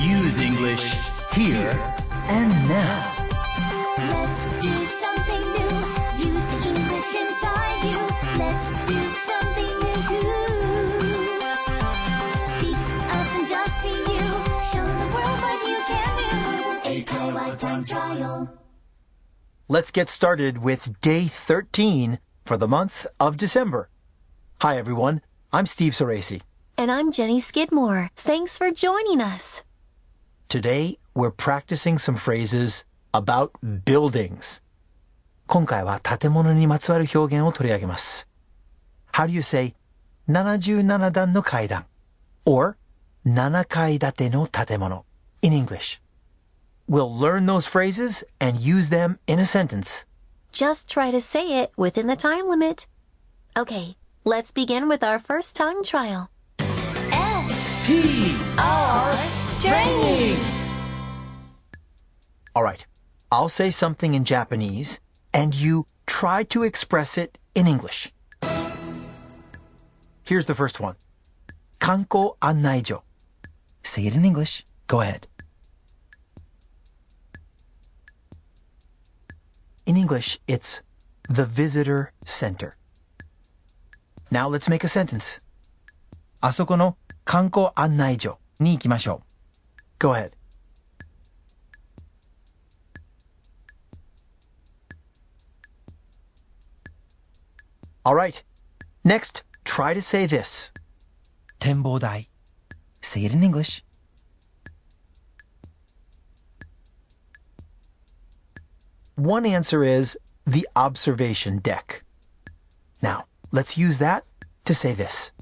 use English here and now. Let's do something new. Use the English inside you. Let's do something new. Speak up and just be you. Show the world what you can do. Eikaiwa time trial. Let's get started with day 13 for the month of December. Hi, everyone. I'm Steve Soresi. And I'm Jenny Skidmore. Thanks for joining us. Today, we're practicing some phrases about buildings. 今回は建物にまつわる表現を取り上げます。How do you say 77段の階段 or 7階建ての建物 in English? We'll learn those phrases and use them in a sentence. Just try to say it within the time limit. Okay, let's begin with our first tongue trial. S. P. R. Training. All right. I'll say something in Japanese and you try to express it in English. Here's the first one. 観光案内所 Say it in English. Go ahead. In English, it's the visitor center. Now let's make a sentence. あそこの観光案内所に行きましょう。 Go ahead. All right. Next, try to say this. 展望台 Say it in English. One answer is the observation deck. Now, let's use that to say this.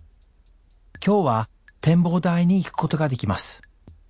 今日は展望台に行くことができます。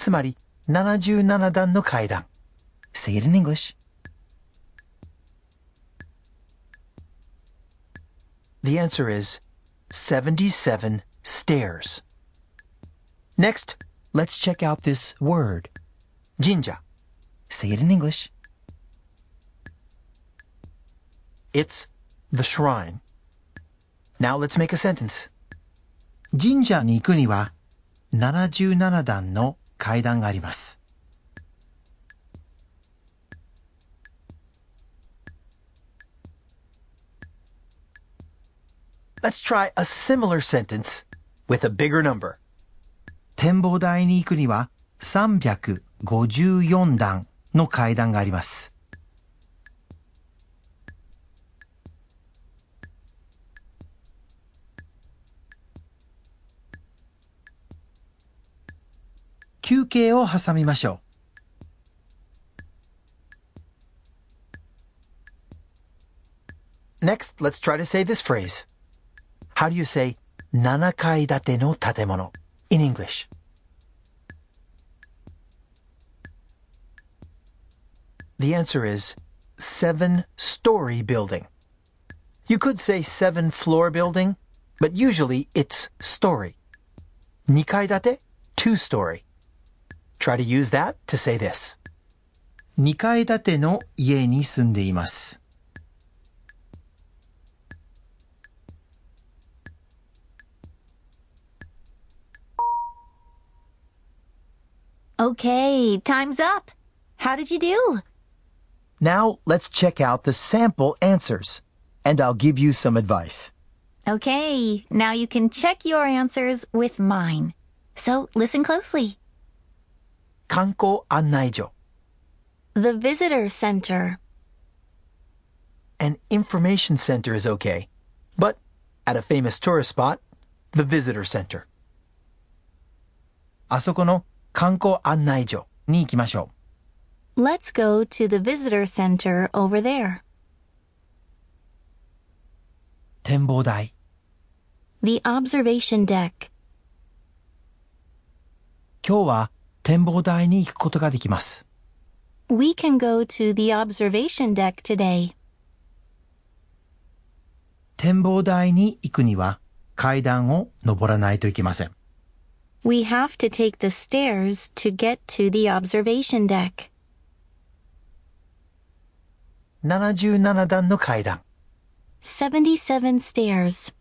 つまり、77段の階段。Say it in English. The answer is 77 stairs. Next, let's check out this word. Jinja. Say it in English. It's the shrine. Now let's make a sentence. 神社に行くには77段の 階段があります。Let's try a similar sentence with a bigger number. 展望台に行くには354段の階段があります。休憩を挟みましょう。Next, let's try to say this phrase. How do you say 7階建ての建物 in English? The answer is seven story building. You could say seven floor building, but usually it's story. 2階建て two story. Try to use that to say this. 2階建ての家に住んでいます。Okay, time's up. How did you do? Now let's check out the sample answers, and I'll give you some advice. Okay, now you can check your answers with mine. So listen closely. 観光案内所 The visitor center. An information center is okay, but at a famous tourist spot, the visitor center. あそこの観光案内所に行きましょう。 Let's go to the visitor center over there. 展望台 The observation deck. 今日は 展望台に行くことができます。We can go to the observation deck today. 展望台に行くには階段を登らないといけません。We have to take the stairs to get to the observation deck. 77段の階段。77 stairs.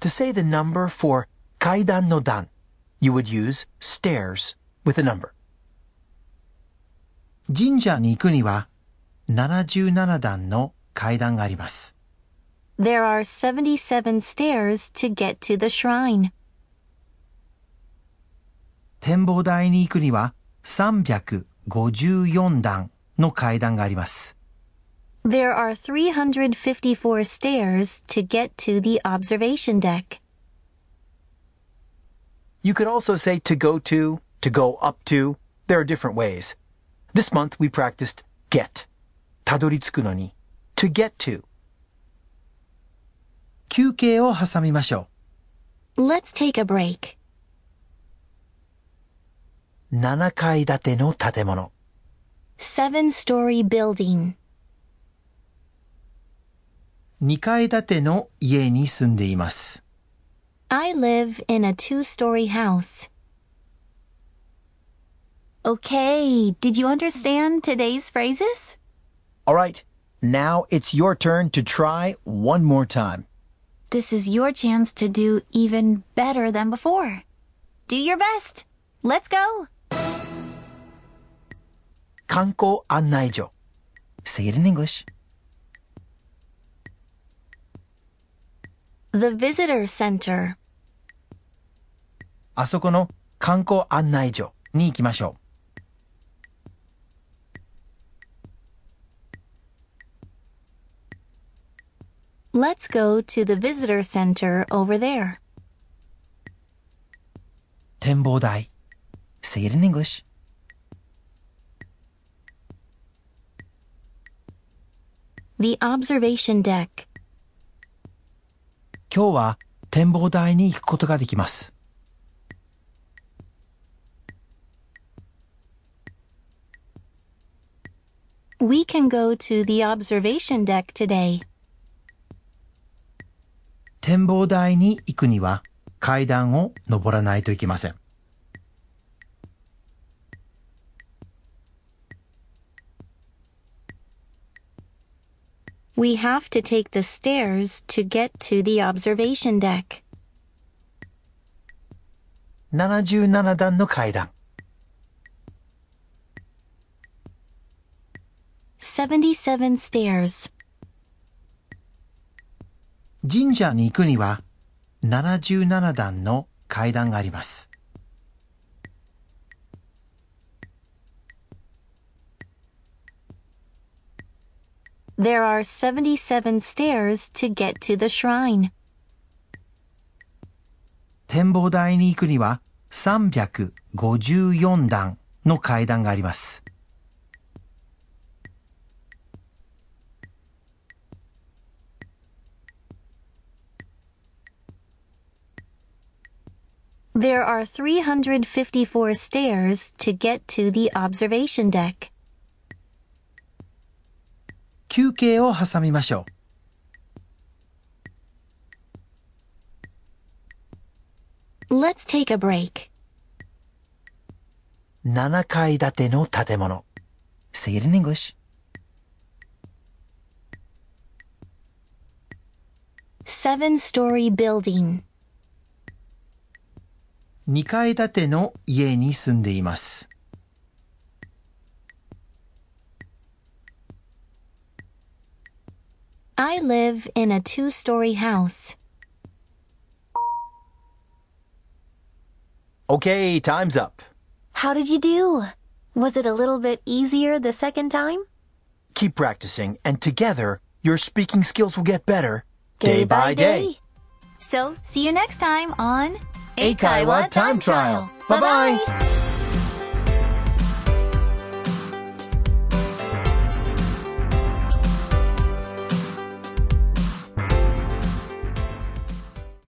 To say the number for 階段の段, you would use stairs with a number. 神社に行くには77段の階段があります。There are 77 stairs to get to the shrine. 展望台に行くには354段の階段があります。There are 354 stairs to get to the observation deck. You could also say to go to, to go up to. There are different ways. This month we practiced get. たどり着くのに to get to. 休憩を挟みましょ Let's take a break. う。7階建ての建物。 Seven story building. 2階建ての家に住んでいます。 I live in a two story house. Okay, did you understand today's phrases? Alright, now it's your turn to try one more time. This is your chance to do even better than before. Do your best. Let's go. 観光案内所。Say it in English. The visitor center. あそこの観光案内所に行きましょう。 Let's go to the visitor center over there. 展望台。Say it in English. The observation deck. 今日は展望台に行くことができます。We can go to the observation deck today. 展望台に行くには階段を登らないといけません。We have to take the stairs to get to the observation deck. 77段の階段。 77 stairs. 神社に行くには77段の階段があります。 There are 77 stairs to get to the shrine. 展望台に行くには354段の階段があります。 There are 354 stairs to get to the observation deck. 休憩を挟みましょう。Let's take a break. 7階建ての建物。Say it in English. Seven story building. 2階建ての家に住んでいます。I live in a two story house. Okay, time's up. How did you do? Was it a little bit easier the second time? Keep practicing, and together, your speaking skills will get better day by day. So, see you next time on Eikaiwa Time Trial. Bye-bye.